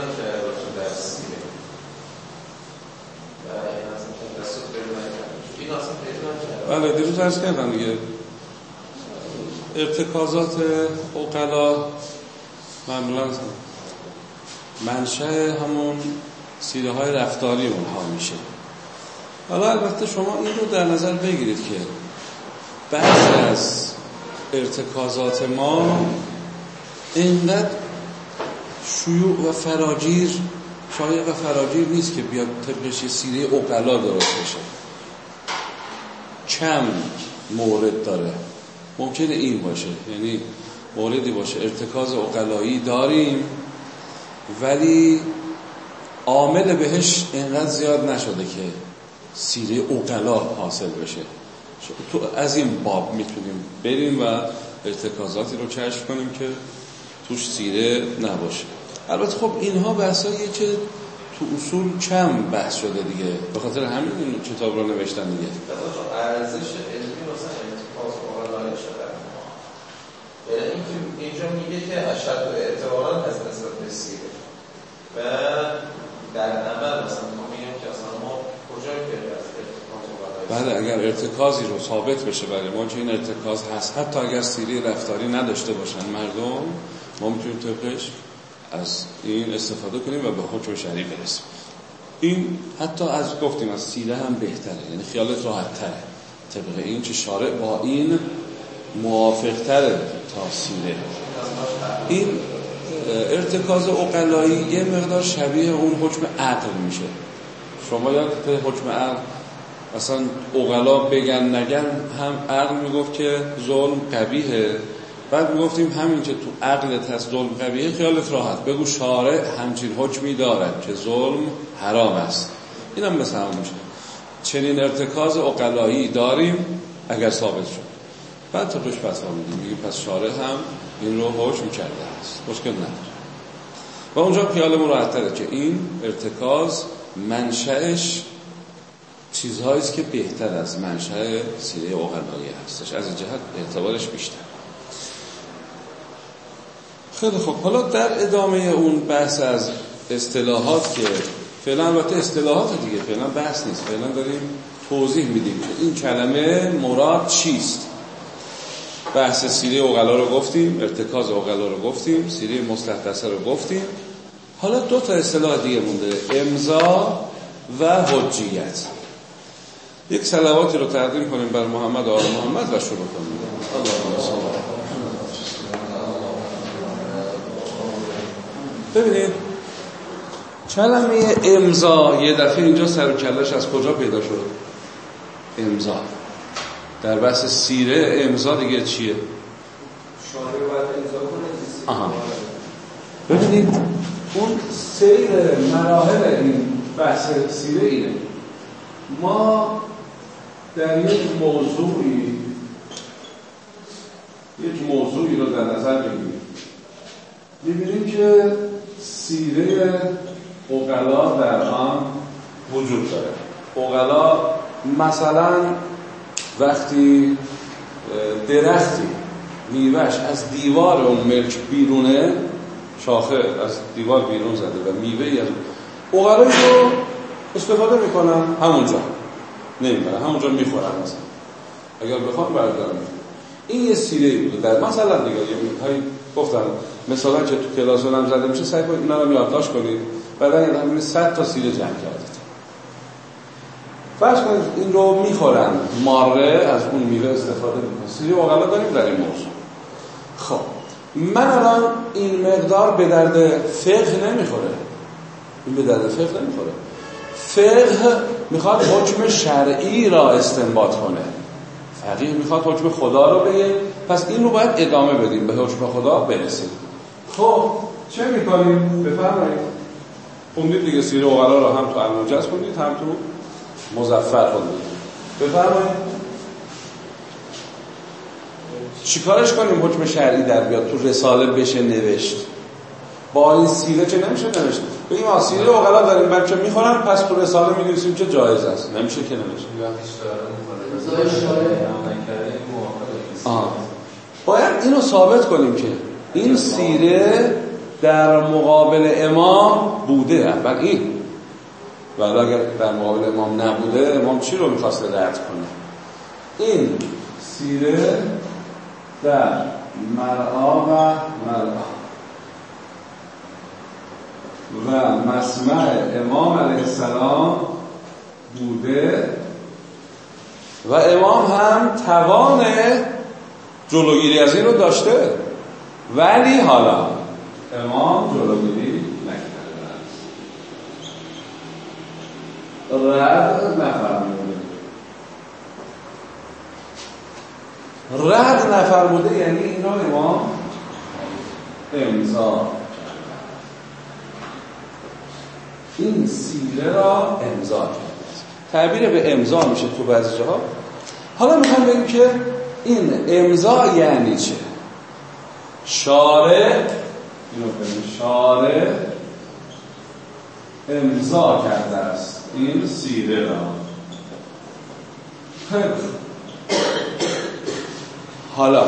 نکرده بله دیروز ارز کردم دیگه. ارتکازات اقلا معمولا منشه همون سیره های رفتاری اونها میشه. حالا البته شما این رو در نظر بگیرید که بعضی از ارتکازات ما اینقدر شیوع و فراگیر شایع و فراگیر نیست که بیاد طبقش سیره اقلا درست بشه. کم مورد داره؟ ممکنه این باشه. یعنی موردی باشه. ارتکاز اقلایی داریم ولی عامل بهش اینقدر زیاد نشده که سیره اقلا حاصل بشه. تو از این باب می‌تونیم بریم و ارتکازاتی رو کشف کنیم که توش سیره نباشه. البته خب اینها بحثاییه که تو اصول کم بحث شده دیگه. به خاطر همین این کتاب رو نوشتن دیگه. ارزش علمی مثلا ارتکاز اقلایی شده. یعنی اینجا میگه که اشد و اعتبارا از نسبت به سیره. و در عمل مثلا ما میگیم که اصلا ما کجای پیدا بله اگر ارتکازی رو ثابت بشه برای ما که این ارتکاز هست حتی اگر سیری رفتاری نداشته باشن مردم ما می‌تونیم طبقش از این استفاده کنیم و به حکم شریع برسیم. این حتی از گفتیم از سیره هم بهتره یعنی خیالت راحت تره طبق این که شارع با این موافق تره تا سیره. این ارتکاز اقلایی یه مقدار شبیه اون حکم عقل میشه. شما یادت حکم عقل اصلا اقلا بگن نگن هم عقل می‌گفت که ظلم قبیهه بعد می‌گفتیم همین که تو عقلت هست ظلم قبیهه خیالت راحت. بگو شارع همچین حکمی دارد که ظلم حرام است. این هم مثل همون میشه. چنین ارتکاز اقلایی داریم اگر ثابت شد. بعد تا روش فتوا میدیم میگیم پس شارع هم این رو حکم کرده است. مشکل نداره. و اونجا خیالمون راحت که این ارتکاز منشأش چیزهایی که بهتر از منشأ سیره اوغلایی هستش. از این جهت اعتبارش بیشتر. خیلی خوب. حالا در ادامه اون بحث از اصطلاحات که فعلا البته اصطلاحات دیگه فعلا بحث نیست. فعلا داریم توضیح میدیم که این کلمه مراد چیست. بحث سیره اوغلا رو گفتیم ارتکاز اوغلا رو گفتیم سیره مستحدثه رو گفتیم. حالا دو تا اصطلاح دیگه مونده امضا و حجیت. یک سلواتی رو تقدیم کنیم بر محمد آل محمد و شروع کنیم. ببینید کلمه امضا یه دفعه اینجا سر و کلش از کجا پیدا شد؟ امضا. در بحث سیره امضا دیگه چیه؟ آها. ببینید اون سیر مراحل این بحث سیره اینه. ما در یک موضوعی یک موضوعی رو در نظر بگیریم می‌بینیم که سیره اقلا در آن وجود داره. اقلا مثلا وقتی درختی میوهش از دیوار اون ملک بیرونه شاخه از دیوار بیرون زده و میوه از اقلایی رو استفاده می‌کنن همونجا. نمی‌برن همونجا می‌خورن مثلا. اگر بخوام بردارم این یه سیره بوده. در مثلا دیگه یه گفتم مثلا که تو کلاس هم زده میشه سعی کنید اینا رو یادداشت کنید. بعدا یه همین 100 تا سیره جمع کردید. فرض کنید این رو می‌خورن ماره از اون میوه استفاده می‌کنن. سیره اقلا داریم در این موضوع. خب من الان این مقدار به درد فقه نمی‌خوره. این به درد فقه نمی‌خوره. فقه می‌خواد حکم شرعی را استنباط کنه. فقیه می‌خواد حکم خدا رو بگه. پس این رو باید ادامه بدیم به حکم خدا برسیم. خب چه می‌کنیم بفرمایید. خوندید دیگه سیره اوغلا رو هم تو الموجز کنید هم تو مزفر خوندید بفرمایید. چیکارش کنیم؟ حکم شرعی در بیاد تو رساله بشه نوشت. با این سیره که نمیشه نوشت؟ بگیم آسیره اوغلا داریم بچه می‌خورن پس تو رساله می‌دونیم که جایز است؟ نمیشه که نمیشه باید اینو ثابت کنیم که این سیره در مقابل امام بوده. اول این. ولی اگر در مقابل امام نبوده امام چی رو می‌خواست رد کنه؟ این سیره در مرعا و مرعا. و مسمع امام علیه السلام بوده. و امام هم توان جلوگیری از این رو داشته. ولی حالا امام جلوگیری نکرده رد نفرموده رد نفرموده یعنی اینا امام امضا. این سیره را امضا کرد تعبیر به امضا میشه تو بعضی جاها. حالا می‌خوام بگیم که این امضا یعنی چه؟ شارع اینو شارع امضا کرده است. این سیره را. حالا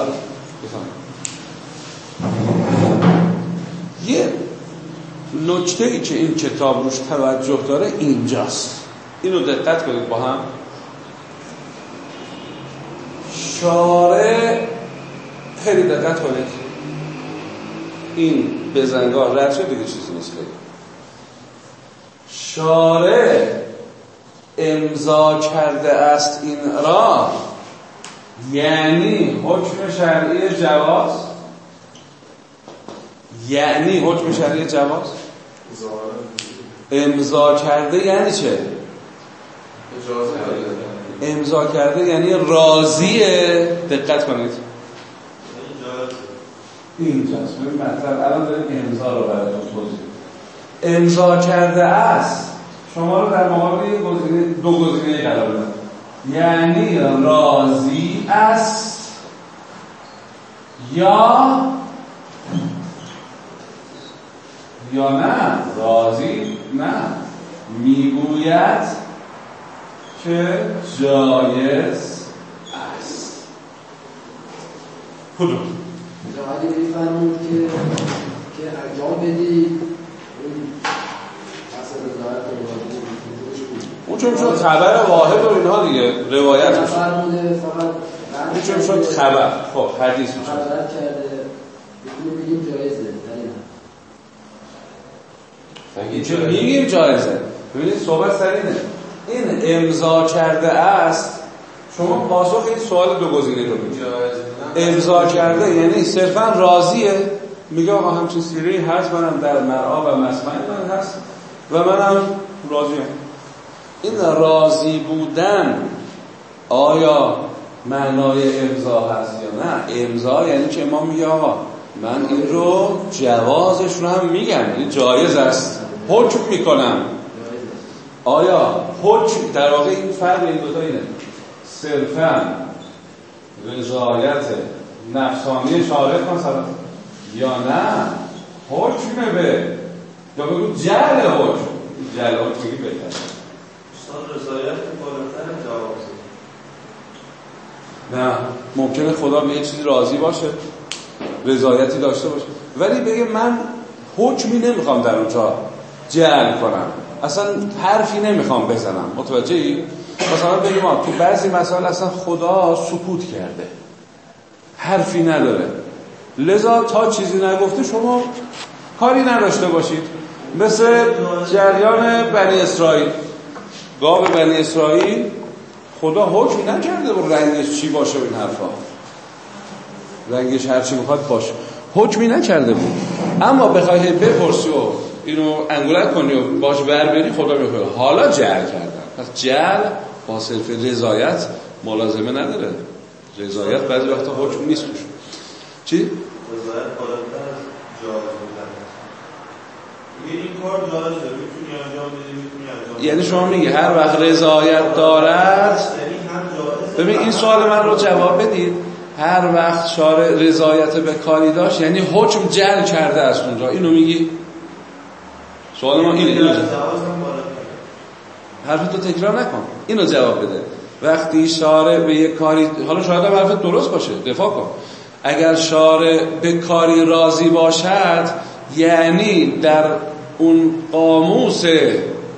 یه نکته ای که این کتاب روش توجه داره اینجاست. اینو دقت کنید با هم. شارع خیلی دقت کنید. این بزنگاه رد شد دیگه چیزی نیست خیلی. شارع امضا کرده است این را یعنی حکم شرعی جواز؟ یعنی حکم شرعی جواز؟ امضا کرده یعنی چه؟ امضا کرده یعنی راضیه. دقت کنید. اینجاست ببین مطلب الان داریم امضا رو براتون توضیح امضا کرده است. شما رو در مقابل دو گزینه قرار بدم یعنی راضی است یا یا نه؟ راضی نه. می‌گوید که جایز است. کدوم؟ ولی میفرمود که که انجام بدی اون چون شد خبر واحد و اینها دیگه. روایت میشه اون چون شد خبر. خب حدیث میشه خبر کرده. بگیم جایزه اینجا میگیم جایزه. ببینید صحبت سرینه این امضا کرده است. شما پاسخ این سوال دو گزینه رو میگید امضا کرده یعنی صرفا راضیه. میگه آقا همچین سیره هست منم در مرعا و مسمع من هست و منم راضیم. این راضی بودن آیا معنای امضا هست یا نه؟ امضا یعنی که ما میگه آقا من این رو جوازش رو هم میگم این جایز است حکم می‌کنم. آیا حکم در واقع این فرق این دوتا اینه؟ صرفا رضایت نفسانی شارع مثلا یا نه؟ حکم به یا بگو جل حکم. جل حکم بگی بهتر. رضایت بالاتر جواب نه ممکنه خدا به یه چیزی راضی باشه رضایتی داشته باشه. ولی بگه من حکمی نمی‌خوام در اونجا جعل کنم. اصلا حرفی نمی‌خوام بزنم. متوجه ای؟ مثلا بگیم تو بعضی مسائل اصلا خدا سکوت کرده. حرفی نداره. لذا تا چیزی نگفته شما کاری نداشته باشید. مثل جریان بنی اسرائیل. گاو بنی اسرائیل خدا حکم نکرده و رنگش چی باشه این حرفا. رنگش هرچی می‌خواد باشه. حکمی نکرده بود. اما بخوای بپرسی و اینو انگولک کنی و باش بر بری خدا می‌خواد. حالا جعل کردن. پس جعل با صرف رضایت ملازمه نداره. رضایت بعضی وقتا حکم نیست توش. چی؟ رضایت بالاتر از این کار جایزه می‌تونی انجام بدی می‌تونی انجام یعنی شما میگی هر وقت رضایت دارد یعنی ببین این سوال من رو جواب بدید. هر وقت شارع رضایت به کاری داشت یعنی حکم جل کرده از اونجا. اینو میگی؟ سوال ما اینه. اینو جواب جواز هم بالاتر حرف تو تکرار نکن. اینو جواب بده. وقتی شارع به یک کاری حالا شاید هم حرف درست باشه. دفاع کن. اگر شارع به کاری راضی باشد یعنی در اون قاموس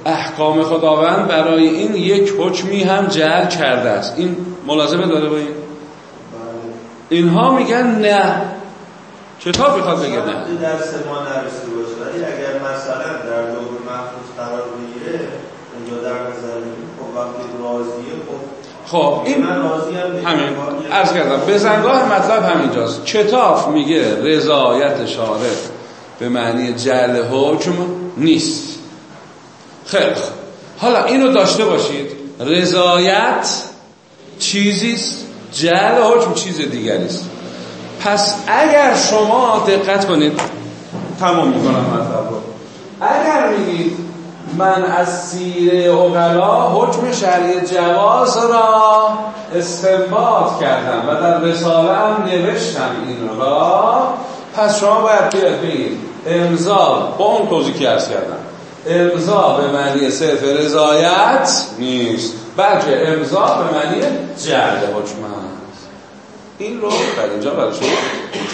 احکام خداوند برای این یک حکمی هم جعل کرده است. این ملازمه داره با این؟ اینها میگن نه. کتاب می‌خواد بگه نه؟ وقتی در ما نرسیده باشه ولی اگر مثلا در دور محفوظ قرار بگیره اونجا در نظر بگیریم خب وقتی راضیه خب. خب این همین. عرض کردم بزنگاه مطلب همینجاست. کتاب میگه رضایت شارع به معنی جعل حکم نیست. خیلی خوب. حالا اینو داشته باشید. رضایت چیزیست جعل حکم چیز دیگری است پس اگر شما دقت کنید تمام می‌کنم مطلب رو. اگر میگید من از سیره اغلا حکم شرعی جواز را استنباط کردم و در رساله هم نوشتم این را. پس شما باید بیاد بگید امضا با اون توضیح که ارز کردم. امضا به معنی صرف رضایت نیست بلکه امضا به معنی جعل حکم است. این رو در اینجا برای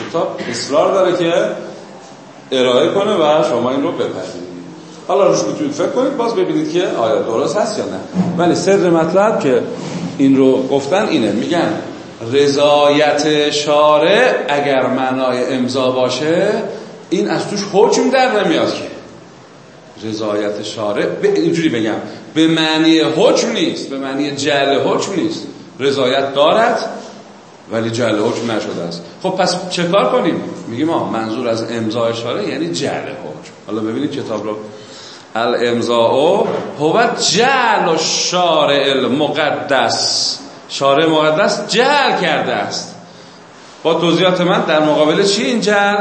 کتاب اصرار داره که ارائه کنه و شما این رو بپذیرید. حالا روش می‌تونید فکر کنید باز ببینید که آیا درست هست یا نه. ولی سر مطلب که این رو گفتن اینه. میگن رضایت شارع اگر معنای امضا باشه این از توش حکم در نمیاد که. رضایت شارع اینجوری بگم به معنی حکم نیست به معنی جعل حکم نیست. رضایت دارد ولی جعل حکم نشده است. خب پس چه کار کنیم؟ میگیم ما منظور از امضا اشاره یعنی جعل حکم. حالا ببینید کتاب رو الامضاء هو جعل شارع المقدس. شارع مقدس جعل کرده است. با توضیحات من در مقابل چی این جعل؟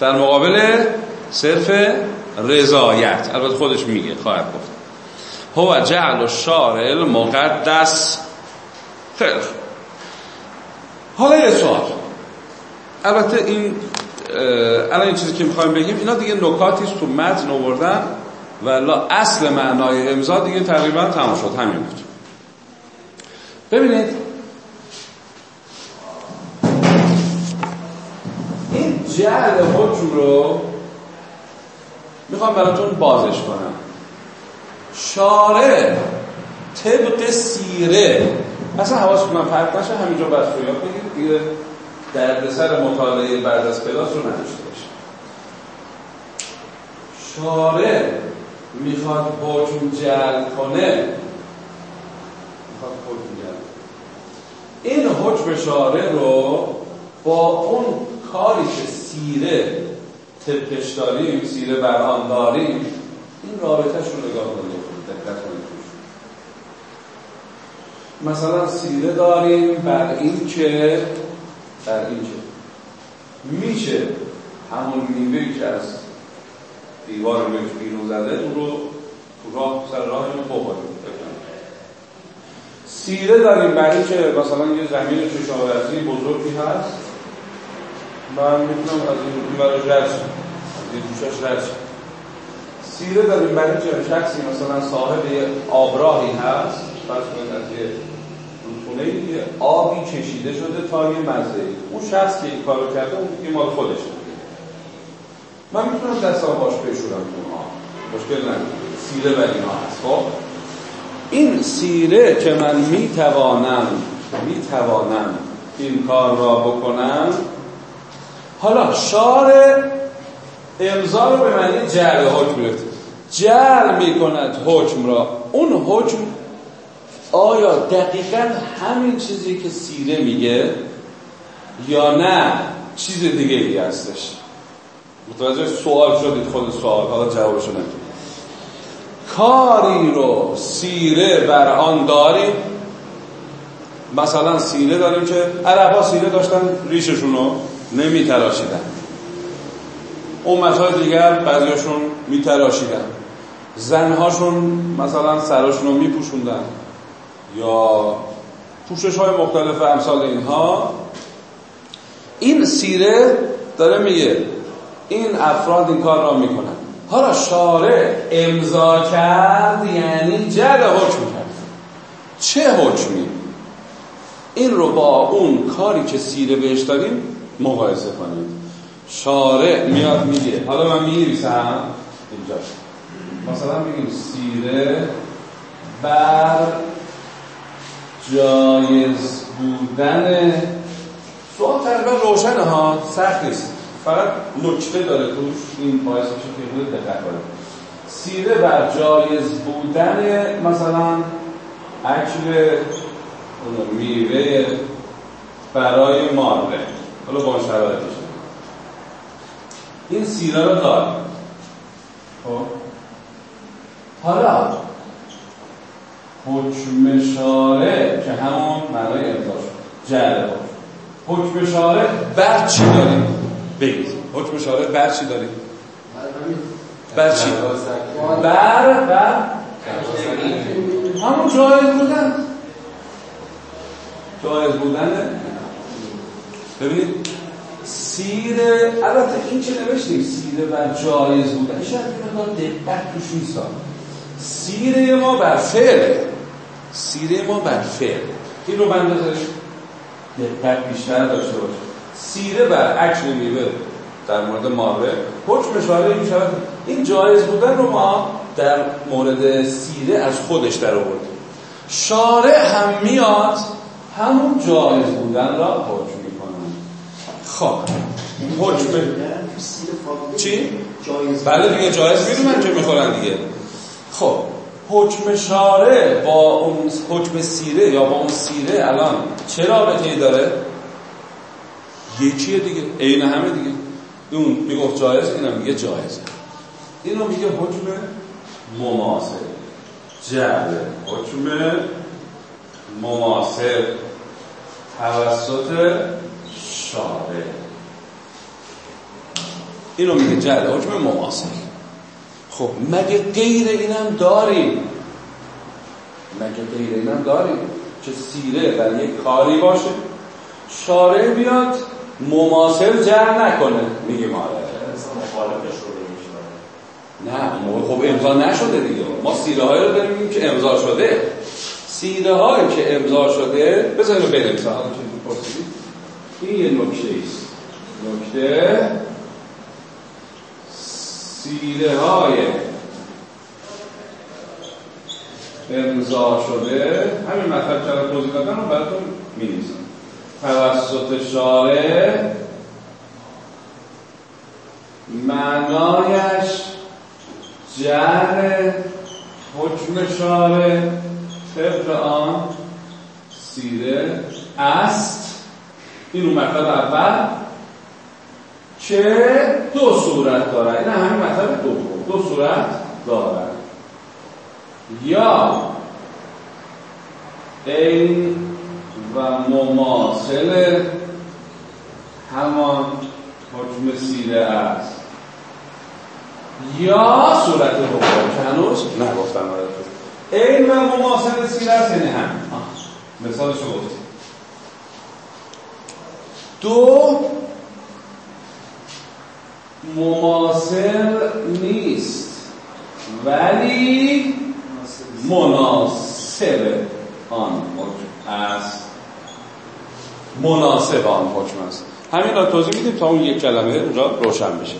در مقابل صرف رضایت. البته خودش میگه خواهد گفت. هو جعل الشارع المقدس. خیلی حالا یه سوال. البته این الان این چیزی که می‌خوایم بگیم اینا دیگه نکاتی تو متن آوردن و اصل معنای امضا دیگه تقریبا تمام شد. همین بود. ببینید. این جعل حکم رو می‌خوام براتون بازش کنم. شارع طبق سیره. اصلا حواس من فرق نشه همینجا بس رو یاد دردسر مطالعه بعد از کلاس رو نداشته باشه. شارع می‌خواد حکم جعل کنه. می‌خواد حکم جعل این حکم شارع رو با اون کاری که سیره طبقش داریم سیره بر آن داریم این رابطهش رو نگاه کنید دقت کنید مثلا سیره داریم بر این که بر این که میشه همون میوه که از دیوار میوه بیرون زده اون رو تو راه سر راه بخوریم. سیره داریم برای که مثلا یه زمین کشاورزی بزرگی هست. من می‌تونم از این برای رد شم از این دوشاش رد سیره داریم برای که شخصی مثلا صاحب آبراهی هست. فرض کنید از یه رودخونه یه آبی کشیده شده تا یه مزه. اون شخص که این کارو کرده اون دیگه مال خودش من می‌تونم دستم باش بشورم اونها مشکل نداره. سیره بر اینا هست. خب؟ این سیره که من می‌توانم می‌توانم این کار را بکنم حالا شارع امضا رو به معنی جعل حکم گرفت جعل می‌کند حکم را. اون حکم آیا دقیقا همین چیزی که سیره میگه یا نه چیز دیگه ای هستش؟ متوجه سوال شدید خود سوال. حالا جوابشو نمی‌دونم. کاری رو سیره بر آن داریم مثلا سیره داریم که عربا سیره داشتن ریششون رو نمی تراشیدن امتهای دیگر بعضیاشون می تراشیدن زنهاشون مثلا سراشون رو می پوشوندن یا پوشش های مختلف امثال اینها. این سیره داره میگه این افراد این کار را می‌کنن. حالا شارع امضا کرد یعنی جل حکم کرد. چه حکمی؟ این رو با اون کاری که سیره بهش داریم مقایسه کنید. شارع میاد میگه حالا من میریسم اینجا مثلا میگیم سیره بر جایز بودن. سوال تقریبا روشنه ها سخت نیست. فقط نکته داره توش این باعث میشه که دقت کنید سیره بر جایز بودن مثلا اکل میوه برای ماره حالا با شرایطش این سیره رو داریم خب؟ حالا حکم شارع که همون معنای امضا شد. جعل حکم شارع بر چی داریم؟ بگید. حکم شارع بر چی داریم؟ بر چی؟ بر بر همون جایز بودن. جایز بودن ببینید سیره البته این چه نوشتیم سیره بر جایز بودن. شاید مقدار دقت توش نیست. سیره ما بر فعله. سیره ما بر فعل این رو بندازش دقت بیشتر داشته باشه. سیره بر عکس میوه در مورد ماره حکم شاره این شود این جایز بودن رو ما در مورد سیره از خودش در آوردیم. شارع هم میاد همون جایز بودن را حکم می‌کنه خب. حکم. چی؟ بله دیگه جایز می‌دونن که می‌خورن دیگه. خب. حکم شاره با اون حکم سیره یا با اون سیره الان چه رابطه داره؟ یکیه دیگه عین همه دیگه. اون می‌گفت جایز اینم میگه جایزه. اینو میگه حکم مماثل. جعل حکم مماثل. توسط شاره اینو میگه جعل حکم مماثل. خب مگه غیر اینم داریم؟ مگه غیر اینم داریم؟ که سیره در یک کاری باشه. شارع بیاد مماثل جر نکنه. میگیم آره. نه خب امضا نشده دیگه. ما سیره های رو داریم که امضا شده. سیره هایی که امضا شده بذاریم بنویسم حالا این یه نکته است. نکته سیره های امضا شده همین مطلب چرا توضیح دادن رو براتون می‌نویسم. توسط شارع معنایش جر حکم شارع طبق آن سیره است. این رو مطلب اول. که دو صورت دارد این همین مطلب دوم دو صورت دارد یا این و مماثل همان حکم سیره است. یا صورت رو که هنوز نگفتم این و مماثل سیره است یعنی هم مثالش رو گفتیم دو مماثل نیست. ولی مناسب آن حکم است. مناسب آن حکم است. همین را توضیح میدیم تا اون یک کلمه اونجا روشن بشه.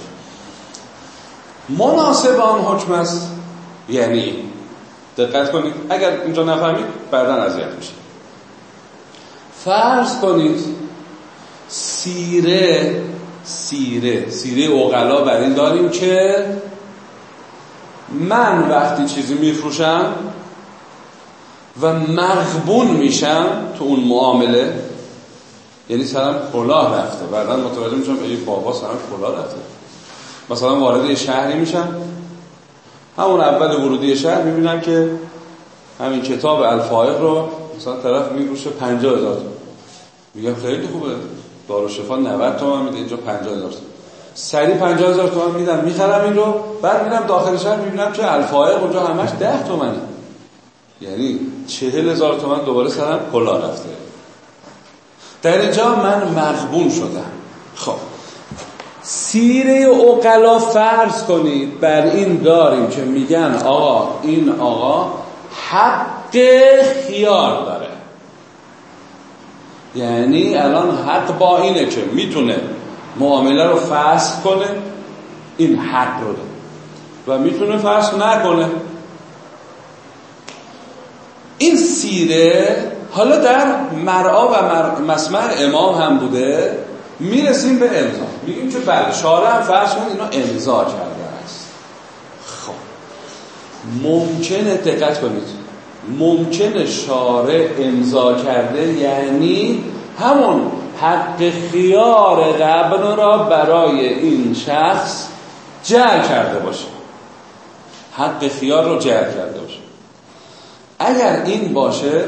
مناسب آن حکم است. یعنی دقت کنید. اگر اینجا نفهمید بعدا اذیت میشه فرض کنید سیره سیره. سیره اوغلا بر این داریم که من وقتی چیزی میفروشم و مغبون میشم تو اون معامله یعنی سرم کلاه رفته. بعدا متوجه میشم ای بابا سرم کلاه رفته. مثلا وارد یه شهری میشم. همون اول ورودی شهر می‌بینم که همین کتاب الفائق رو مثلا طرف میفروشه 50 هزار میگم خیلی خوبه. دارو شفا 90 تومن میده اینجا 50 هزار سری 50 هزار تومن میدم می‌خرم این رو بعد میرم داخل شهر می‌بینم که الفائق اونجا همش 10 تومنه. یعنی 40 هزار تومن دوباره سرم کلا رفته. در اینجا من مغبون شدم. خب. سیره اوقلا فرض کنید بر این داریم که میگن آقا این آقا حق خیار داره. یعنی الان حق با اینه که می‌تونه معامله رو فسخ کنه این حق رو داره. و می‌تونه فسخ نکنه. این سیره حالا در مرعا و مر... مسمع امام هم بوده. می‌رسیم به امضا. میگیم که بله شارع هم فرض کنید اینا امضا کرده است. خب. ممکنه دقت کنید. ممکنه شارع امضا کرده یعنی همون حق خیار قبل را برای این شخص جعل کرده باشه. حق خیار رو جعل کرده باشه. اگر این باشه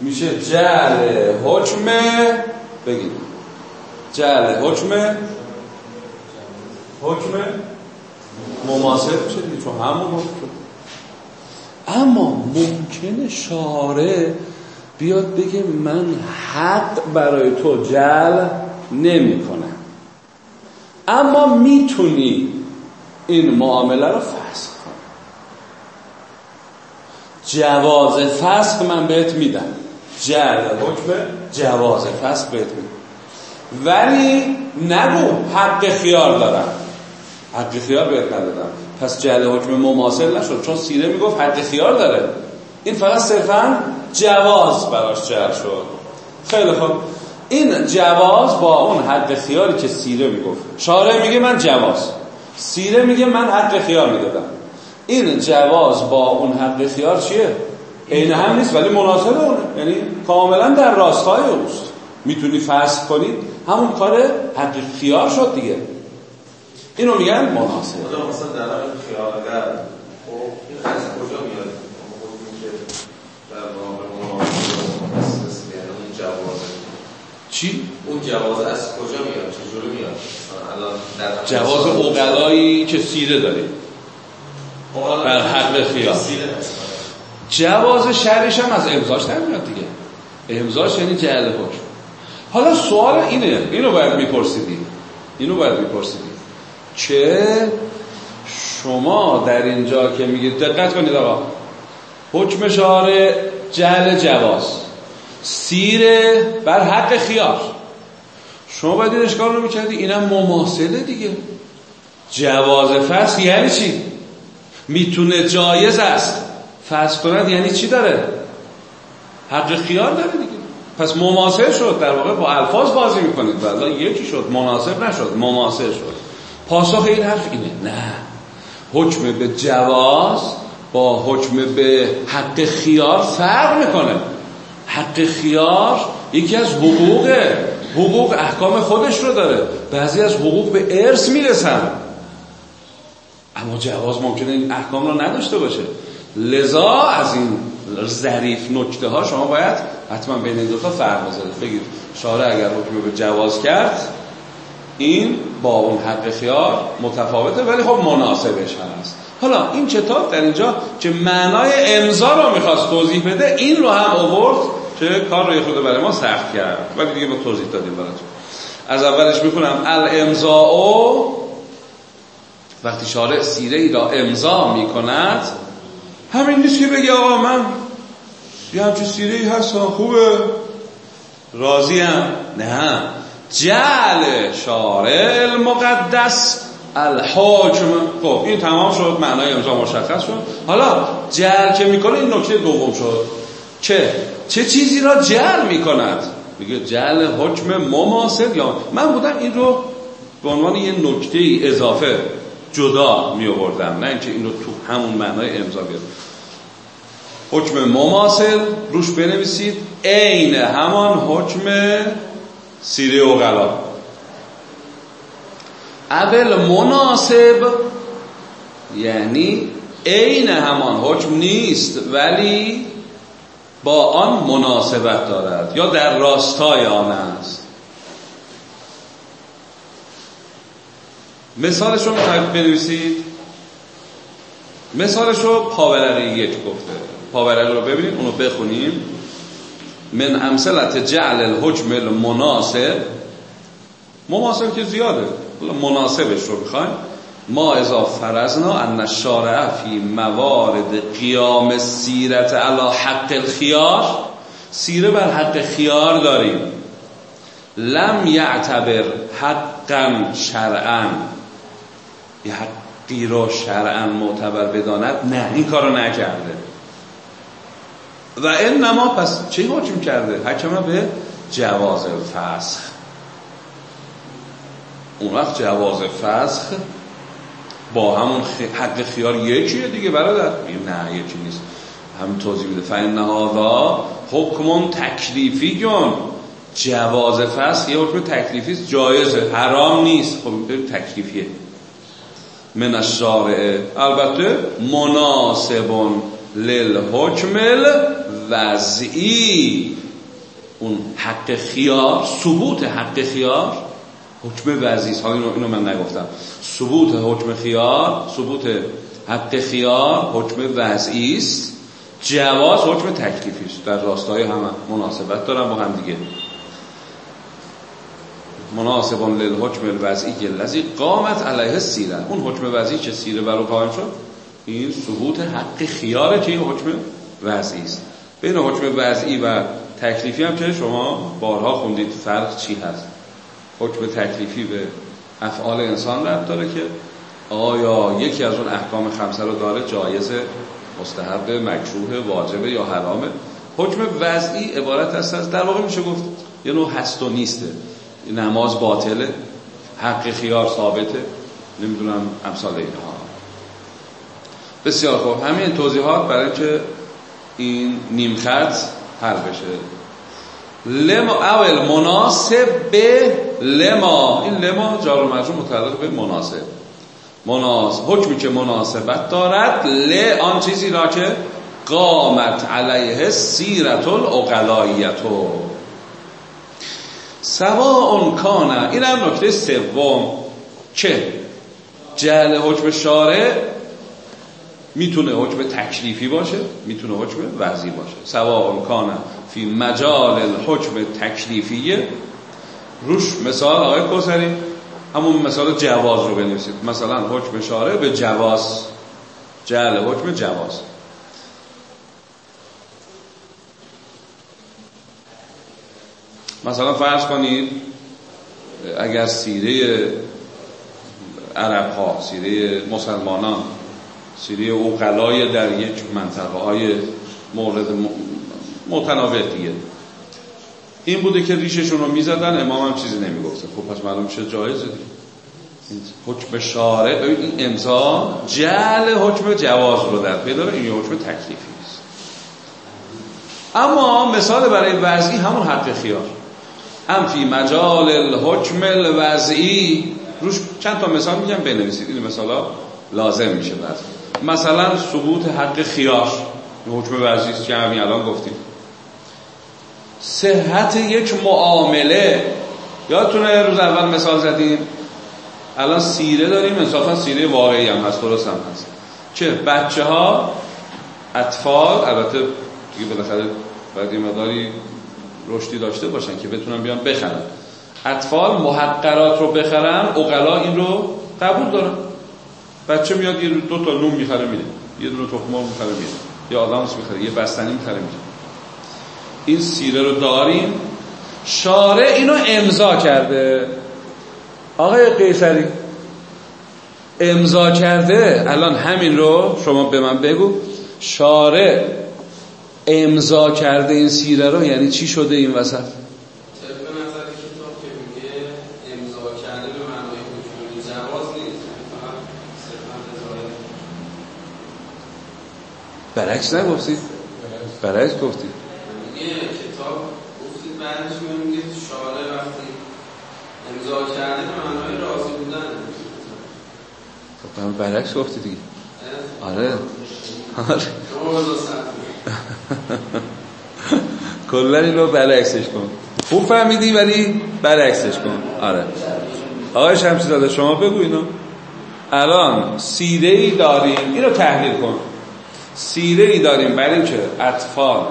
میشه جعل حکم بگید جعل حکم حکم میشه دیگه چون همون حکم. اما ممکنه شارع بیاد بگه من حق برای تو جعل نمی کنم اما می‌تونی این معامله رو فسخ کنی. جواز فسخ من بهت میدم. جعل حکم جواز فسخ بهت میدم. ولی نگو حق خیار دارم. حق خیار بهت ندادم. پس جعل حکم مماثل نشد چون سیره می‌گفت حق خیار داره. این فقط صرفا جواز براش جعل شد. خیلی خوب. این جواز با اون حق خیاری که سیره می‌گفت. شارع میگه من جواز. سیره میگه من حق خیار می‌دادم. این جواز با اون حق خیار چیه؟ عین هم نیست ولی مناسب اونه یعنی کاملا در راستای اوست. می‌تونی فصل کنی همون کار حق خیار شد دیگه. اینو میگن مناسب خدا مثلا در خیالگر خب این از کجا میاد؟ خب که در واقع مناسب اون جوازه. چی؟ اون جواز از کجا میاد؟ چجوری میاد؟ الان در جواز اوقلایی که سیره داری اوقلا- بر حق خیال. جواز شرعش هم از امضاش نمیاد دیگه. امضاش یعنی جعل حکم. حالا سوال اینه. اینو باید میپرسیدی. اینو باید میپرسیدی. که شما در اینجا که میگید دقت کنید آقا. حکم شارع جعل جواز. سیره بر حق خیار. شما باید این اشکال رو می‌کردی اینم مماثله دیگه. جواز فصل یعنی چی؟ می‌تونه جایز است. فصل کند یعنی چی داره؟ حق خیار داره دیگه. پس مماثل شد در واقع با الفاظ بازی می‌کنید. ولی یکی شد مناسب نشد مماثل شد. پاسخ این حرف اینه. نه. حکم به جواز با حکم به حق خیار فرق می‌کنه. حق خیار یکی از حقوقه. حقوق احکام خودش رو داره. بعضی از حقوق به ارث می‌رسن. اما جواز ممکنه این احکام رو نداشته باشه. لذا از این ظریف نکته ها شما باید حتما بین این دوتا فرق بذارید. بگید شارع اگر حکم به جواز کرد این با اون حق خیار متفاوته ولی خب مناسبش هست. حالا این کتاب در اینجا که معنای امضا رو می‌خواست توضیح بده این رو هم آورد که کار رو خود برای ما سخت کرد. ولی دیگه ما توضیح دادیم براتون. از اولش می‌خونم. الامضاء وقتی شارع سیره ای را امضا می‌کند همین نیست که بگی آقا من یه همچین سیره ای هست ها، خوبه راضیم نه. جعل شارع المقدس. الحاکم. خب این تمام شد معنای امضا مشخص شد. حالا جعل که می‌کنه این نکته دوم شد که چه چیزی را جعل می‌کند؟ میگه جعل حکم مماثل یا من بودم این رو به عنوان یه نکته اضافه جدا می آوردم نه اینکه اینو تو همون معنای امضا بیارم. حکم مماثل روش بنویسید. عین همان حکم سیره اوغلا اول مناسب یعنی عین همان حکم نیست ولی با آن مناسبت دارد. یا در راستای آن است. مثالش رو بنویسید؟ مثالش رو پاورقی یک گفته. پاورقی رو ببینید اونو بخونیم. من امثلت جعل الحکم المناسب مناسب که زیاده. مناسبش رو می‌خوایم. ما اذا فرضنا ان الشارع فی موارد قیام سیرت علی حق الخیار سیره بر حق خیار داریم. لم یعتبر حقا شرعا. یه حقی رو شرعا معتبر بداند نه این کارو نکرده. و انما پس چه حکم کرده؟ حکم به جواز فسخ. اون وقت جواز فسخ با همون حق خیار یکیه دیگه برادر. نه یکی نیست. همین توضیح میده. فین هذا حکم تکلیفی جون جواز فسخ یه حکم تکلیفی جایزه. حرام نیست. خب تکلیفیه. من الشارع. البته مناسب للحکم الوضعی اون حق خیار ثبوت حق خیار. حکم وضعی ها اینو, اینو من نگفتم. ثبوت حکم خیار ثبوت حق خیار حکم وضعی است. جواز حکم تکلیفی است. در راستای هم مناسبت دارم با هم دیگه. مناسب للحکم الوضعی الذی قامت علیه سیره اون حکم وضعی که سیره برو قائم شد؟ این ثبوت حق خیاره که این حکم وضعی است. بین حکم وضعی و تکلیفی هم که شما بارها خوندید فرق چی هست؟ حکم تکلیفی به افعال انسان ربط داره که آیا یکی از اون احکام خمسه رو داره جایز مستحب مکروه واجبه یا حرامه؟ حکم وضعی عبارت است از در واقع میشه گفت یه نوع هست و نیسته. نماز باطله حق خیار ثابته. نمی‌دونم امثال اینها. بسیار خوب. همین توضیحات برای که این نیم خط حل بشه. لما اول مناسب به لما. این لما جار و مجرور متعلق به مناسب. مناسب حکمی که مناسبت دارد ل آن چیزی را که قامت علیه سیرت الاقلاییتو سواء کانه این هم نکته سوم. که جهل حکم شارع می‌تونه حکم تکلیفی باشه می‌تونه حکم وضعی باشه. سواء کانه فی مجال الحکم تکلیفیه روش مثال آقای کوسری همون مثال جواز رو بنویسید. مثلا حکم شارع به جواز جهل حکم جواز. مثلا فرض کنید اگر سیره عرب ها سیره مسلمانان سیره اوقلای در یک منطقه های مورد متناوب دیگه. این بوده که ریششون رو می‌زدن امام هم چیزی نمی‌گفته. خب پس معلوم میشه جایزه حکم شارع این امضا جعل حکم جواز رو در پی داره این حکم تکلیفی است. اما مثال برای وضعی همون حق خیار. هم فی مجال الحکم الوضعی. روش چند تا مثال میگم بنویسید. این مثالا لازم میشه بعد مثلا ثبوت حق خیار. حکم است که همین الان گفتیم. صحت یک معامله. یادتونه روز اول مثال زدیم؟ الان سیره داریم انصافا سیره واقعی هم هست درست هم هست. چه بچه ها اطفال البته دیگه بالاخره باید مداری رشدی داشته باشن که بتونن بیان بخرن. اطفال محقرات رو بخرن اقلا این رو قبول دارن. بچه میاد یه دو تا نون می‌خره میده یه دو تخم می‌خره میده یه آدامس می‌خره یه بستنی می‌خره میده این سیره رو داریم. شارع اینو امضا کرده. آقای قیصری امضا کرده. الان همین رو شما به من بگو. شارع امضا کرده این سیره رو یعنی چی شده این وسط؟ برعکس نگفتید. برعکس گفتید. یه کتاب گفتید بعدش میگه شارع وقتی امضا کرده به معنای راضی بودن. خب برعکس گفتی دیگه. آره. آره. کلا اینو برعکسش کن. خوب فهمیدی ولی برعکسش کن. آره. آقای شمسی زاده شما بگو اینو. الان سیره ای داریم. اینو تحلیل کن. سیره ای داریم برای اینکه اطفال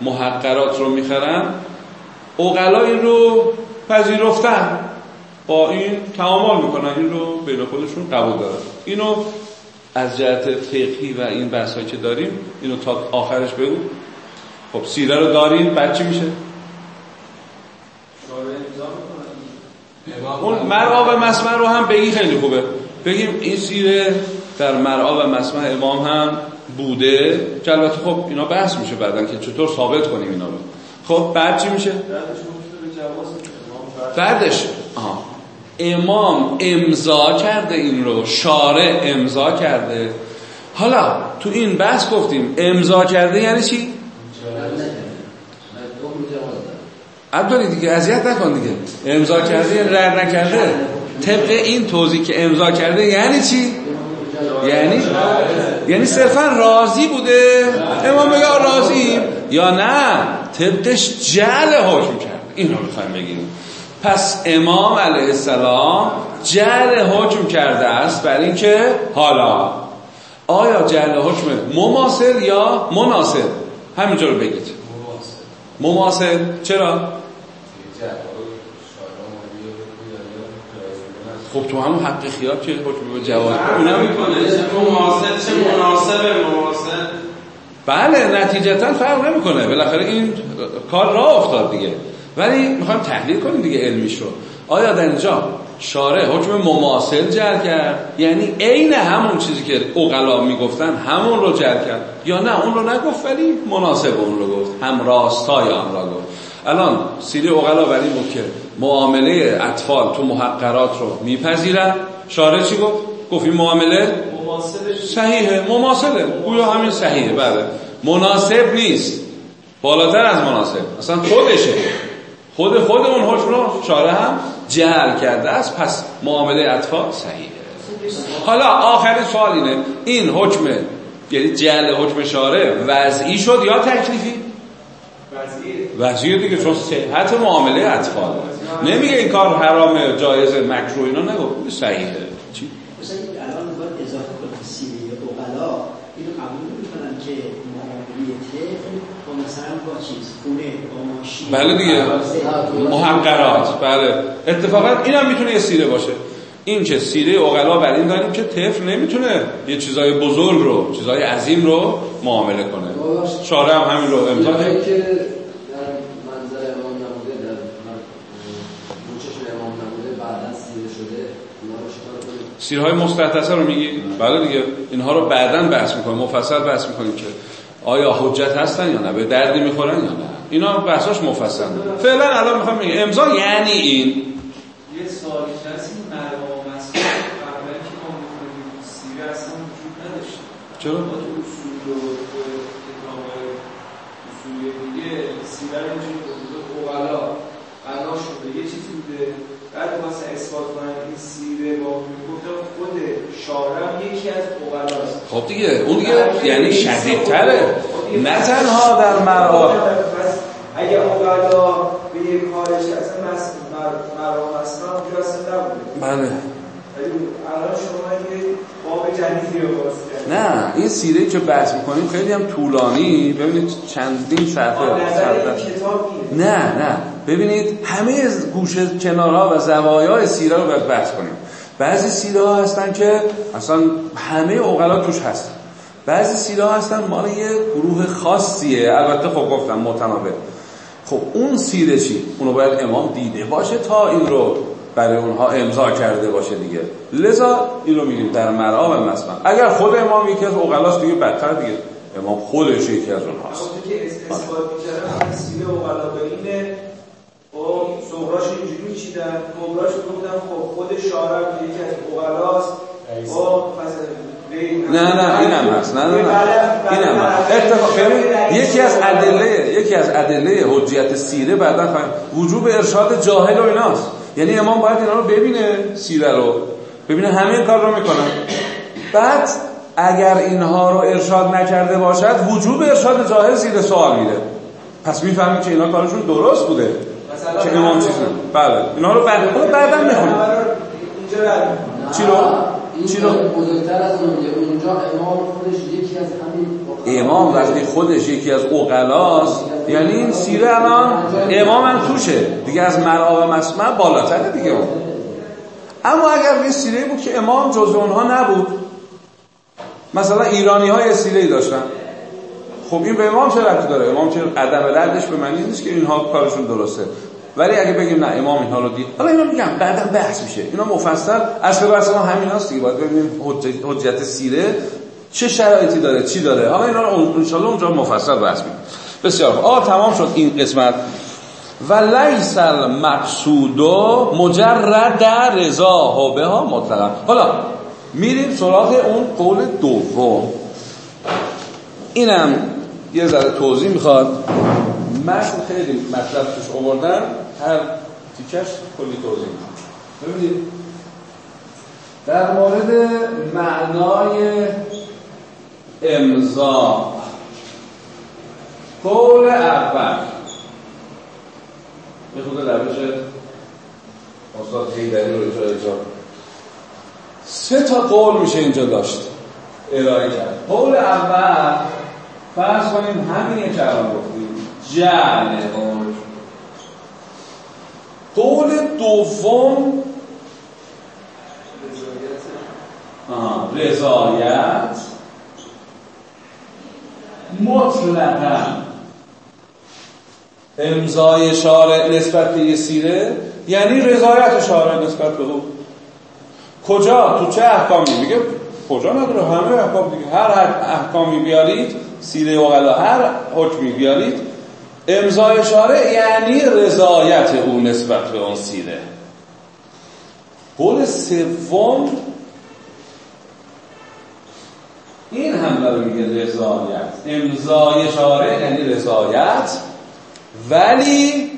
محقرات رو می‌خرن اقلا این رو پذیرفتن. با این تعامل می‌کنن این رو بین خودشون قبول دارن. اینو از جهت فقهی و این بحث که داریم اینو تا آخرش بگو. خب سیره رو داریم بعد چی میشه؟ اون مرعا و مسمع رو هم بگی خیلی خوبه. بگیم این سیره در مرعا و مسمع امام هم بوده که البته خب اینا بحث میشه بعدا که چطور ثابت کنیم اینا رو. خب بعد چی میشه؟ بعدش آها. امام امضا کرده این رو. شارع امضا کرده. حالا تو این بحث گفتیم امضا کرده یعنی چی؟ عبدالی دیگه اذیت نکن دیگه. امضا کرده یعنی رد نکرده. طبق این توضیح که امضا کرده یعنی چی؟ یعنی یعنی صرفا راضی بوده؟ امام بگه راضی. یا نه؟ طبقش جعل حکم کرده این رو می‌خوایم بگیریم پس امام علیه السلام جعل حکم کرده است بر اینکه حالا آیا جعل حکم مماثل یا مناسب؟ همینجا رو بگید. مماثل. چرا؟ خب تو همون حق خیار که حکم به جواز اونم می‌کنه چه مماثل چه مناسب مماثل بله نتیجتا فرق نمی‌کنه. بالاخره این کار راه افتاد دیگه. ولی می‌خوایم تحلیل کنیم دیگه علمیش رو آیا در اینجا شارع حکم مماثل جر کرد؟ یعنی عین همون چیزی که اقلا می‌گفتن همون رو جر کرد؟ یا نه اون رو نگفت ولی مناسب اون رو گفت. هم راستای آن را گفت. الان سیری اقلا بر این بود که معامله اطفال تو محقرات رو میپذیرن شارع چی گفت؟ گفت این معامله صحیحه. مماثله. گویا همین صحیحه. بله. مناسب نیست. بالاتر از مناسب. اصلا خودشه. خود خود اون حکم رو شارع هم جهل کرده است. پس معامله اطفال صحیحه. حالا آخرین سوال اینه. این حکم یعنی جهل حکم شارع وضعی شد یا تکلیفی؟ وضعی دیگه چون صحت معامله اطفال نمیگه این کار حرام جایز مکروه اینا نگو صحیحه. چی؟ مثلا این الان باید اضافه کنیم سیره اقلا اینو قبول می‌کنن که معامله طفل با مثلا با چیز خونه با ماشین بله دیگه. محقرات بله. اتفاقا اینم می‌تونه یه سیره باشه. این که سیره اقلا بر این داریم که طفل نمی‌تونه یه چیزای بزرگ رو چیزای عظیم رو معامله کنه. شارع هم همین رو امضا که در منظر امام نبوده در امام نبوده بعدا سیره شده سیرهای مستحدثه رو میگی؟ بله دیگه. اینها رو بعدا بحث می‌کنیم مفصل بحث می‌کنیم که آیا حجت هستن یا نه به دردی می‌خورن یا نه. اینا بحثاش مفصل. فعلا الان می‌خوام بگم امضا یعنی این. یه سوالی هست این مرمى و مسئله قبلا که ما می‌کنیم سیره اصلا وجود نداشت چرا؟ اصول و تو کتاب اصول دیگه؟ سیره رو اینجوری بوده اوغلا بنا شده. یه چیزی بوده. بعد واسه اثبات کنن این سیره با گفتم خود شارع یکی از اوغلاست خب دیگه. اون دیگه یعنی شدیدتره. نه تنها در مرا پس اگه اوغلا به یه کارش اصلا مس مرام اصلا اونجا اصلا نبوده بله ولی الان شما یه باب جدیدی رو باز کردید نه این سیره که بحث می‌کنیم خیلی هم طولانی. ببینید چندین صفحه نه نه. ببینید همه گوشه کنارها و زوایای سیره رو باید بحث کنیم. بعضی سیره ها هستن که اصلا همه اقلا توش هست بعضی سیره ها هستن مال یه گروه خاصیه. البته خب گفتم متناوب. خب اون سیره چی؟ اونو باید امام دیده باشه تا این رو برای اونها امضا کرده باشه دیگه. لذا این رو میگیم در مرعا و مسمع اگر خود امام یکی از اقلاست دیگه بدتر دیگه. امام خودش یکی از اونهاست. اینه خب اینجوری گفتن خب خود شارع یکی از اوغلاست. خب نه. نه این هم هست. نه نه نه. این هم هست. اتفاق یکی از ادله یکی از ادله حجیت سیره بعدا فهم وجوب ارشاد جاهل و ایناست. یعنی امام باید اینا رو ببینه سیره رو ببینه همه کار رو می‌کنن بعد اگر اینها رو ارشاد نکرده باشد وجوب ارشاد جاهل زیر سوال میره. پس می‌فهمید که اینا کارشون درست بوده. که امام چیز نه. بله. اینا رو بعد خب بعدا می‌خونیم. چی رو؟ چی رو؟ بزرگتر از اونجا امام خودش یکی از همین امام وقتی خودش یکی از اقلاست یعنی این سیره الان امام هم توشه. دیگه از مرعا و مسمع بالاتره دیگه اون. اما اگر یه سیره بود که امام جز اونها نبود مثلا ایرانی های سیره داشتن. خب این به امام چه ربطی داره؟ امام چه عدم ردش به معنی نیست که اینها کارشون درسته. ولی اگه بگیم نه امام اینها رو دید. حالا اینا میگم بعدا بحث میشه. اینا مفصل. اصل بحث ما همین هست دیگه. باید ببینیم حجت سیره چه شرایطی داره چی داره؟ حالا اینا رو انشالله اونجا مفصل بحث می‌کنیم. بسیار آه تمام شد این قسمت. و لیس المقصود مجرد رضا به ها مطلقا. حالا میریم سراغ اون قول دوم. اینم یه ذره توضیح می‌خواد. متن خیلی مطلب توش آوردن. هر تیکش کلی توضیح ببینید. در مورد معنای امضا. قول اول. یه خود روش استاد هیدری رو اینجا اجرا. سه تا قول میشه اینجا داشت. ارائه کرد. قول اول فرض کنیم همین که الان گفتیم. جعل قول. قول دوم رضایت. مطلقا امضای شارع نسبت به سیره یعنی رضایت شارع نسبت به او کجا؟ تو چه احکامی؟ میگه کجا نداره؟ همه احکام دیگه. هر احکامی بیارید سیره اقلا هر حکمی بیارید امضای شارع یعنی رضایت او نسبت به اون سیره. قول سوم این هم داره میگه رضایت. امضای شارع یعنی رضایت. ولی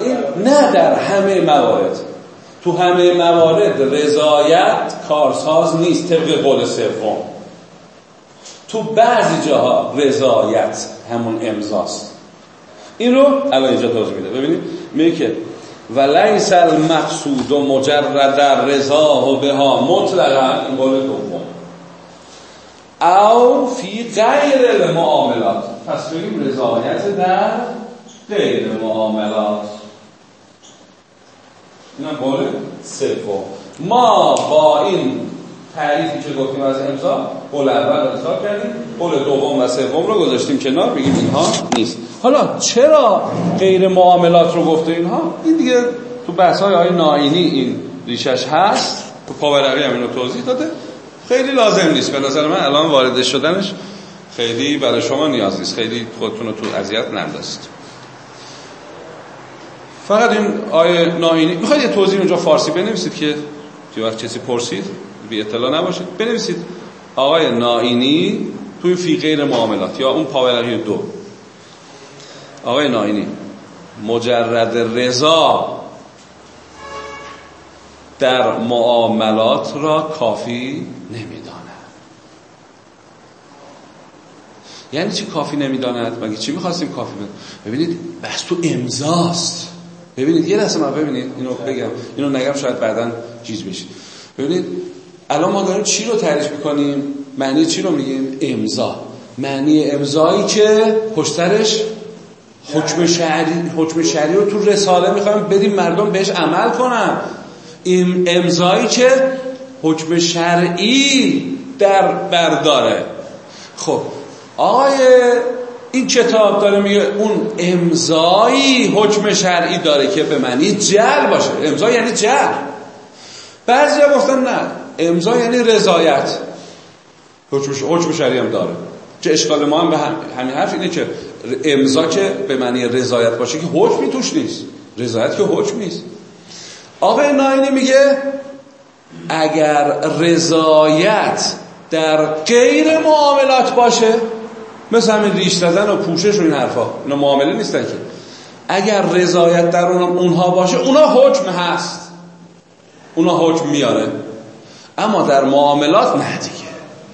این نه در همه موارد. تو همه موارد رضایت کارساز نیست طبق قول سوم. تو بعضی جاها رضایت همون امضاست. این رو الان اینجا توضیح میده ببینید میگه که و لیس المقصود و مجرد رضا و بها مطلقا این قول دوم. او فی غیر المعاملات. پس بگیم رضایت در غیر معاملات. این هم قول ما با این تعریفی که گفتیم از امضا قول اول رو کردیم قول دوم و سوم رو گذاشتیم کنار بگیم اینها نیست. حالا چرا غیر معاملات رو گفته اینها؟ این دیگه تو بحث های آی ناینی این ریشش هست. تو پاورقی هم اینو توضیح داده. خیلی لازم نیست. به نظر من الان وارد شدنش خیلی برای شما نیاز نیست. خیلی خودتون رو تو اذیت نندازید. فقط این آیه ناینی می‌خواید یه توضیح اونجا فارسی بنویسید که توی وقت کسی پرسید بی اطلاع نباشید. بنویسید. آقای ناینی توی فی غیر معاملات یا اون پاورقی دو. آقای ناینی مجرد رضا در معاملات را کافی نمی‌داند. یعنی چی کافی نمی‌داند؟ مگه چی می‌خواستیم کافی بداند ببینید بس تو امضاست. ببینید یه لحظه ما ببینید اینو بگم. اینو نگم شاید بعدا چیز بشه ببینید الان ما داریم چی رو تعریف می‌کنیم؟ معنی چی رو میگیم؟ امضا. معنی امضایی که پشترش حکم شهری حکم شهری رو تو رساله می‌خوایم بدیم مردم بهش عمل کنن. امضایی که حکم شرعی در برداره. خب آقای این کتاب داره میگه اون امضایی حکم شرعی داره که به معنی جل باشه. امضا یعنی جل. بعضی گفتن نه امضا یعنی رضایت. حکم شرعی هم داره. چه اشکال ما هم به همین حرف اینه که امضا که به معنی رضایت باشه که حکمی توش نیست. رضایت که حکم نیست. آقای ناینی میگه اگر رضایت در غیر معاملات باشه مثل همین ریش زدن و پوشش و این حرفا اینا معامله نیستن که. اگر رضایت در اونها باشه اونا حکم هست. اونا حکم میاره. اما در معاملات نه دیگه.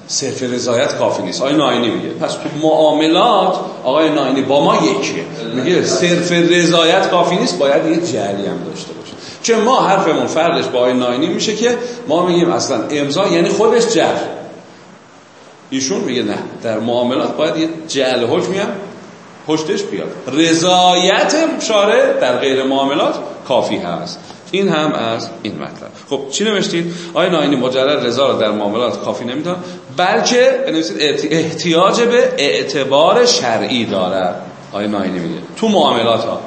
صرف رضایت کافی نیست. آقای ناینی میگه. پس تو معاملات آقای ناینی با ما یکیه. میگه صرف رضایت کافی نیست باید یه جلی هم داشته باشه. چون ما حرفمون فرقش با آقای ناینی میشه که ما میگیم اصلا امضا یعنی خودش جل ایشون میگه نه. در معاملات باید یه جعل حکمی هم پشتش بیاد. رضایت شارع در غیر معاملات کافی هست. این هم از این مطلب. خب چی نوشتید آیا ناینی مجرد رضا رو در معاملات کافی نمیدان بلکه بنویسید احتیاج به اعتبار شرعی داره آیا ناینی میگه. تو معاملات ها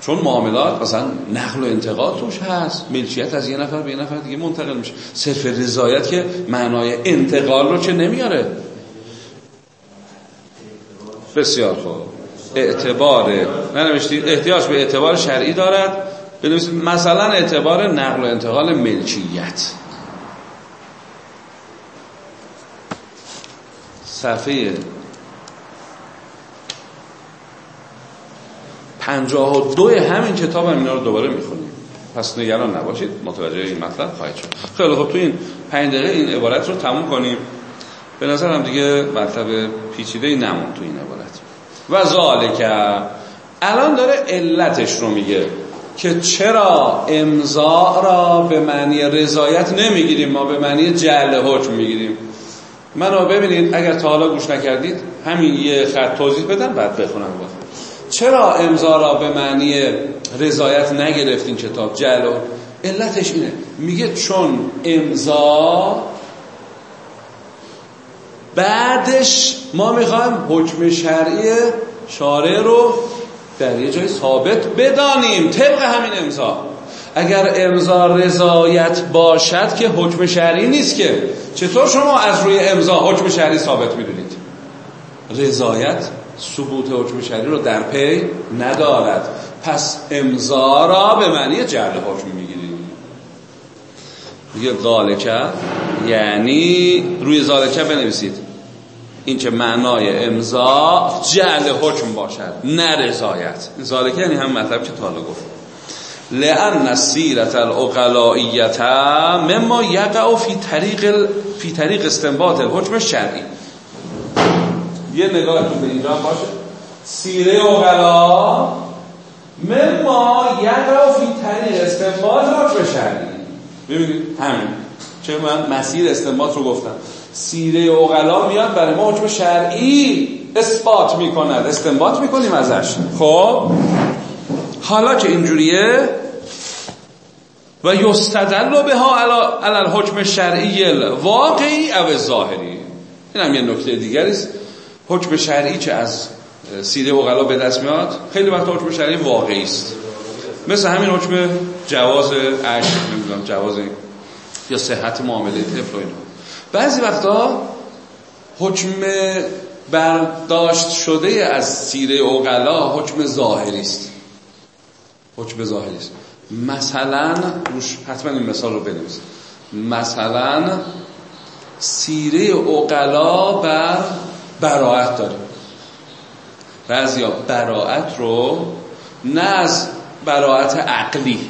چون معاملات مثلا نقل و انتقال توش هست. ملکیت از یه نفر به یه نفر دیگه منتقل میشه. صرف رضایت که معنای انتقال رو چه نمیاره؟ بسیار خوب. اعتبار. ننوشتید احتیاج به اعتبار شرعی دارد. بنویسید مثلا اعتبار نقل و انتقال ملکیت. صفحه پنجاه و دوی همین کتاب هم اینا رو دوباره می‌خونیم. پس نگران نباشید متوجه این مطلب خواهید شد. خیلی خب تو این پنج دقیقه این عبارت رو تموم کنیم. به نظرم دیگه مطلب پیچیده نمون تو این عبارت. و ذالک الان داره علتش رو میگه که چرا امضا را به معنی رضایت نمی‌گیریم ما به معنی جعل حکم می‌گیریم. منو ببینید اگر تا حالا گوش نکردید همین یه خط توضیح بدم بعد بخونم چرا امضا را به معنی رضایت نگرفتین کتاب جعل علتش اینه. میگه چون امضا بعدش ما می‌خوایم حکم شرعی شارع رو در یه جای ثابت بدانیم. طبق همین امضا. اگر امضا رضایت باشد که حکم شرعی نیست که. چطور شما از روی امضا حکم شرعی ثابت می‌دونید؟ رضایت ثبوت حکم شرعی رو در پی ندارد. پس امضا را به معنی جعل حکم می‌گیریم میگه ذالکه یعنی روی ذالکه بنویسید. این که معنای امضا جعل حکم باشد نه رضایت. ذالکه یعنی هم مطلب که تالا گفت. لأن سیرت الاقلائیت مما یقع فی طریق فی طریق استنباط الحکم شرعی. یه نگاه به اینجا باشه. سیره اقلا مما یقع فی طریق استنباط حکم شرعی ببینید همین. چه من مسیر استنباط رو گفتم. سیره اقلا میاد برای ما حکم شرعی اثبات می‌کند. استنباط می‌کنیم ازش. خب؟ حالا که اینجوریه و یستدل به ها علی الحکم شرعی واقعی او ظاهری. این هم یه نکته دیگری است. حکم شرعی که از سیره اقلا به دست میاد؟ خیلی وقت حکم شرعی واقعی است. مثل همین حکم جواز عشق نمی‌دونم جواز یا صحت معامله طفل و اینا. بعضی وقتا حکم برداشت شده از سیره اقلا حکم ظاهری است. حکم ظاهری است. مثلا روش حتما این مثال رو بنویسید. مثلا سیره اقلا بر براعت داریم بعضیا براعت رو نه از براعت عقلی.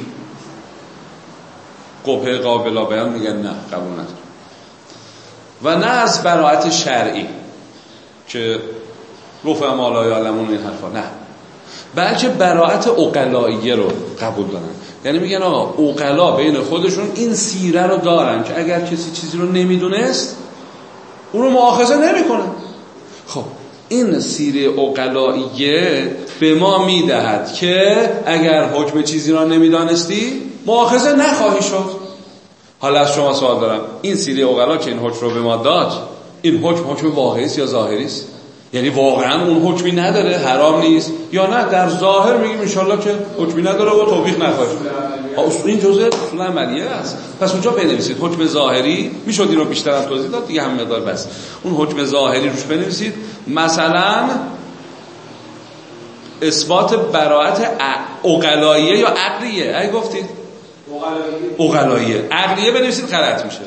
قبه قابلا بیان میگن نه قبول ندارم. و نه از براعت شرعی که رفع مالا یعلمون این حرفا نه. بلکه براعت اقلاییه رو قبول دارن. یعنی میگن آقا اقلا بین خودشون این سیره رو دارن که اگر کسی چیزی رو نمی‌دونست اون رو مؤاخذه نمی‌کنن خب این سیره اقلاییه به ما می‌دهد که اگر حکم چیزی را نمی‌دانستی مؤاخذه نخواهی شد. حالا از شما سوال دارم. این سیره اقلا که این حکم رو به ما داد این حکم حکم واقعی است یا ظاهری است؟ یعنی واقعا اون حکمی نداره حرام نیست. یا نه در ظاهر میگیم ان که حکمی نداره و توبیخ نخواهد اصول این جزء اصول عملیه است. پس اونجا بنویسید حکم ظاهری. می‌شد این رو بیشتر هم توضیح داد دیگه هم مقدار بس. اون حکم ظاهری روش بنویسید. مثلا اثبات براعت اقلاییه یا عقلیه. ای گفتید؟ اقلاییه. عقلیه بنویسید غلط میشه.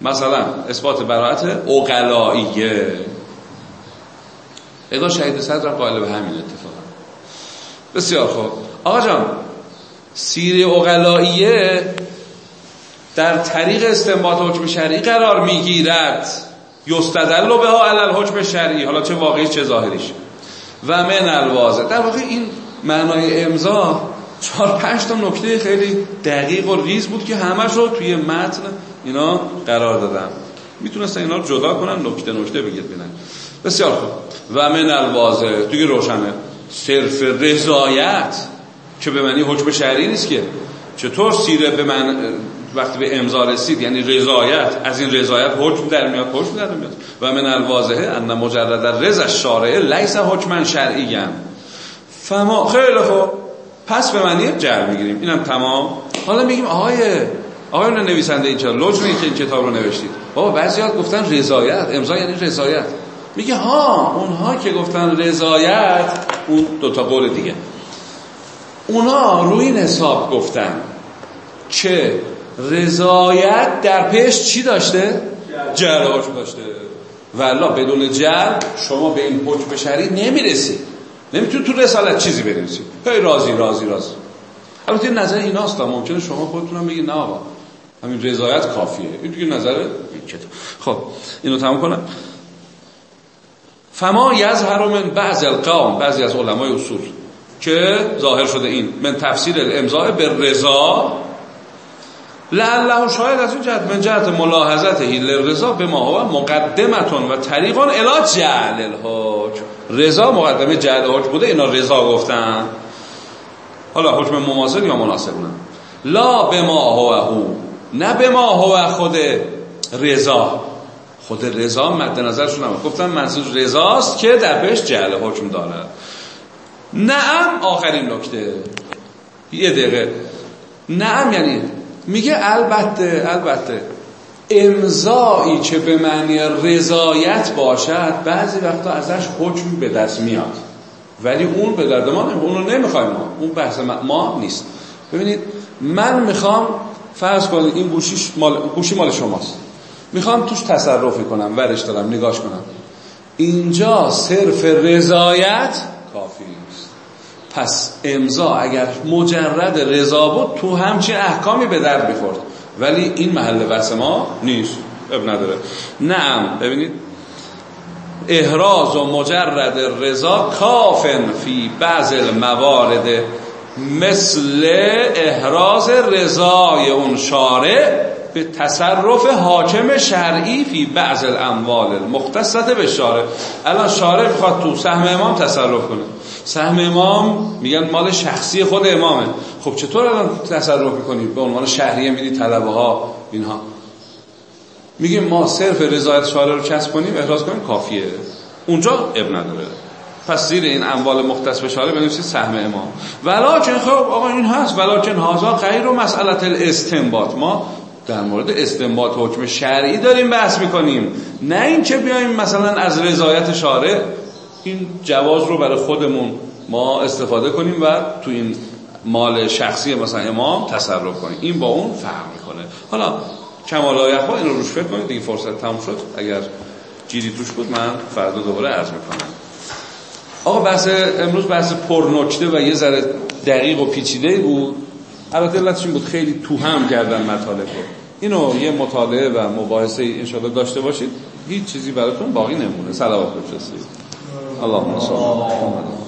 مثلا اثبات براعت اقلاییه. ادا شهید صدر قائل به همین اتفاق. بسیار خوب. آقا جان سیره اقلائیه در طریق استنباط حکم شرعی قرار می‌گیرد. یستدل به ها علل حکم شرعی. حالا چه واقعی چه ظاهریش. و من الوازه در واقع این معنای امضا چهار پنج تا نکته خیلی دقیق و ریز بود که همش رو توی متن اینا قرار دادم می‌تونستن اینا رو جدا کنن نکته نکته بگید بینن بسیار خوب. و من الوازه دیگه روشنه. صرف رضایت که به معنی حکم شرعی نیست که. چطور سیره به من وقتی به امضا رسید یعنی رضایت از این رضایت حکم در میاد حکم در میاد. و من الواضحه ان مجرد رضا شارعه لیس حکما شرعی فما خیلی خوب. پس به معنی جر می‌گیریم. اینم تمام. حالا میگیم آقای آقای نویسنده این لجنه که این کتاب رو نوشتید. بابا بعضیات گفتن رضایت. امضا یعنی رضایت. میگه ها اونها که گفتن رضایت اون دوتا قول دیگه. اونا روی این حساب گفتن که رضایت در پیش چی داشته؟ جرهاش داشته. والا بدون جر شما به این حکم شرعی نمی‌رسی نمی‌تونی تو رسالت چیزی بنویسی. هی راضی راضی راضی. البته نظر ایناست ممکنه شما خودتون بگید نه آقا همین رضایت کافیه. این دیگه نظر خب اینو تمام کنم. فما یظهر من بعض القوم بعضی از علمای اصول که ظاهر شده این من تفسیر الامضاء به رضا لعله شاید از این جهت من جهت ملاحظته رضا به ما هو مقدمتون و طریقون الا جعل الحکم. رضا مقدمه جعل حکم بوده اینا رضا گفتن. حالا حکم مماثل یا مناسب نه؟ لا به ما هو هو نه به ما هو خود رضا. خود رضا مد نظرشون هم گفتن منظور رضاست که در بهش جعل حکم داره نعم آخرین نکته. یه دقیقه. نعم یعنی میگه البته البته. امضایی که به معنی رضایت باشد بعضی وقتا ازش حکم به دست میاد. ولی اون به درد ما اون رو نمی‌خوایم ما. اون بحث ما نیست. ببینید من می‌خوام فرض کنید این گوشیش مال گوشی مال شماست. می‌خوام توش تصرفی کنم ورش دارم نگاش کنم. اینجا صرف رضایت کافی نیست. پس امضا اگر مجرد رضا بود تو همچین احکامی به در می‌خورد. ولی این محل بحث ما نیست. اب نداره. نعم ببینید. احراز و مجرد رضا کافن فی بعض الموارد مثل احراز رضای اون شارع به تصرف حاکم شرعی فی بعض الاموال. المختصت به شارع. الان شارع می‌خواد تو سهم امام تصرف کنه. سهم امام میگن مال شخصی خود امامه. خب چطور الان تصرف می‌کنید؟ به عنوان شهریه میدی طلبه ها اینها. میگیم ما صرف رضایت شارع رو کسب کنیم احراز کنیم کافیه. اونجا اب نداره. پس زیر این اموال مختص به شارع بنویسید سهم امام. ولیکن خب آقا این هست. ولیکن هازا غیر و مسئله الاستنباط. ما در مورد استنباط حکم شرعی داریم بحث می‌کنیم. نه اینکه بیایم مثلا از رضایت شارع این جواز رو برای خودمون ما استفاده کنیم و تو این مال شخصی مثلا امام تصرف کنیم. این با اون فرق می‌کنه. حالا کمال ها این رو روش فکر کنید دیگه فرصت تموم شد. اگر جیری توش بود من فردا دوباره عرض می‌کنم. آقا بحث امروز بحث پرنکته و یه ذره دقیق و پیچیده بود. البته علتش این بود؟ خیلی تو هم کردن مطالب رو. اینو یه مطالعه و مباحثه انشاءالله داشته باشید. هیچ چیزی براتون باقی نمونه. صلوات بفرستید اللهم صل.